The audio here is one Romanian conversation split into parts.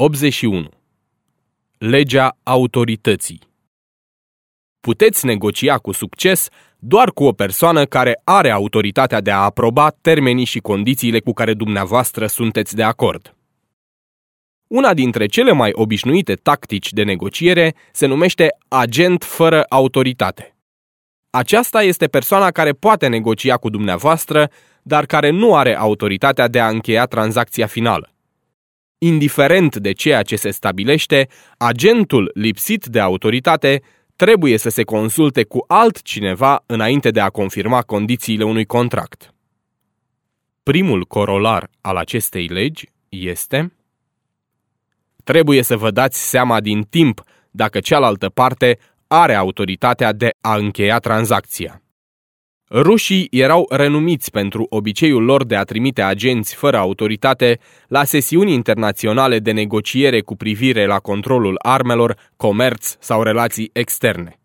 81. Legea autorității Puteți negocia cu succes doar cu o persoană care are autoritatea de a aproba termenii și condițiile cu care dumneavoastră sunteți de acord. Una dintre cele mai obișnuite tactici de negociere se numește agent fără autoritate. Aceasta este persoana care poate negocia cu dumneavoastră, dar care nu are autoritatea de a încheia tranzacția finală. Indiferent de ceea ce se stabilește, agentul lipsit de autoritate trebuie să se consulte cu altcineva înainte de a confirma condițiile unui contract. Primul corolar al acestei legi este Trebuie să vă dați seama din timp dacă cealaltă parte are autoritatea de a încheia tranzacția. Rușii erau renumiți pentru obiceiul lor de a trimite agenți fără autoritate la sesiuni internaționale de negociere cu privire la controlul armelor, comerț sau relații externe.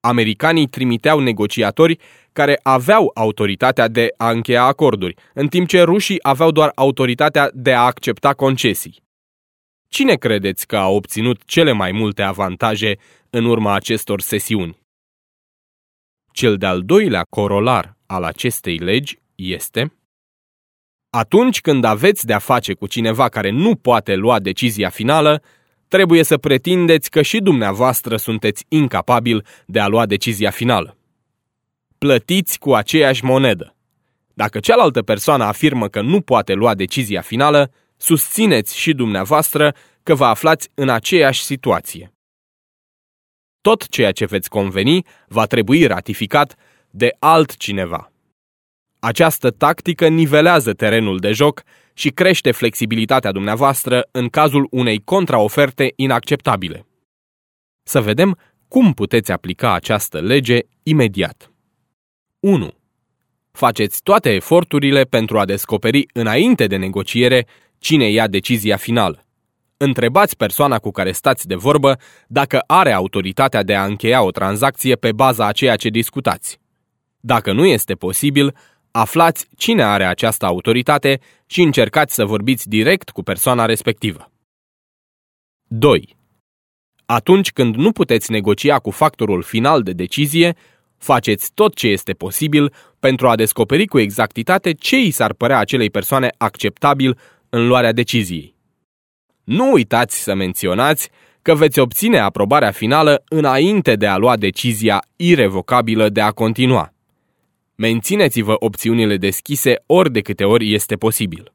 Americanii trimiteau negociatori care aveau autoritatea de a încheia acorduri, în timp ce rușii aveau doar autoritatea de a accepta concesii. Cine credeți că a obținut cele mai multe avantaje în urma acestor sesiuni? Cel de-al doilea corolar al acestei legi este atunci când aveți de-a face cu cineva care nu poate lua decizia finală, trebuie să pretindeți că și dumneavoastră sunteți incapabil de a lua decizia finală. Plătiți cu aceeași monedă. Dacă cealaltă persoană afirmă că nu poate lua decizia finală, susțineți și dumneavoastră că vă aflați în aceeași situație. Tot ceea ce veți conveni va trebui ratificat de altcineva. Această tactică nivelează terenul de joc și crește flexibilitatea dumneavoastră în cazul unei contraoferte inacceptabile. Să vedem cum puteți aplica această lege imediat. 1. Faceți toate eforturile pentru a descoperi înainte de negociere cine ia decizia finală. Întrebați persoana cu care stați de vorbă dacă are autoritatea de a încheia o tranzacție pe baza a ceea ce discutați. Dacă nu este posibil, aflați cine are această autoritate și încercați să vorbiți direct cu persoana respectivă. 2. Atunci când nu puteți negocia cu factorul final de decizie, faceți tot ce este posibil pentru a descoperi cu exactitate ce îi s-ar părea acelei persoane acceptabil în luarea deciziei. Nu uitați să menționați că veți obține aprobarea finală înainte de a lua decizia irevocabilă de a continua. Mențineți-vă opțiunile deschise ori de câte ori este posibil.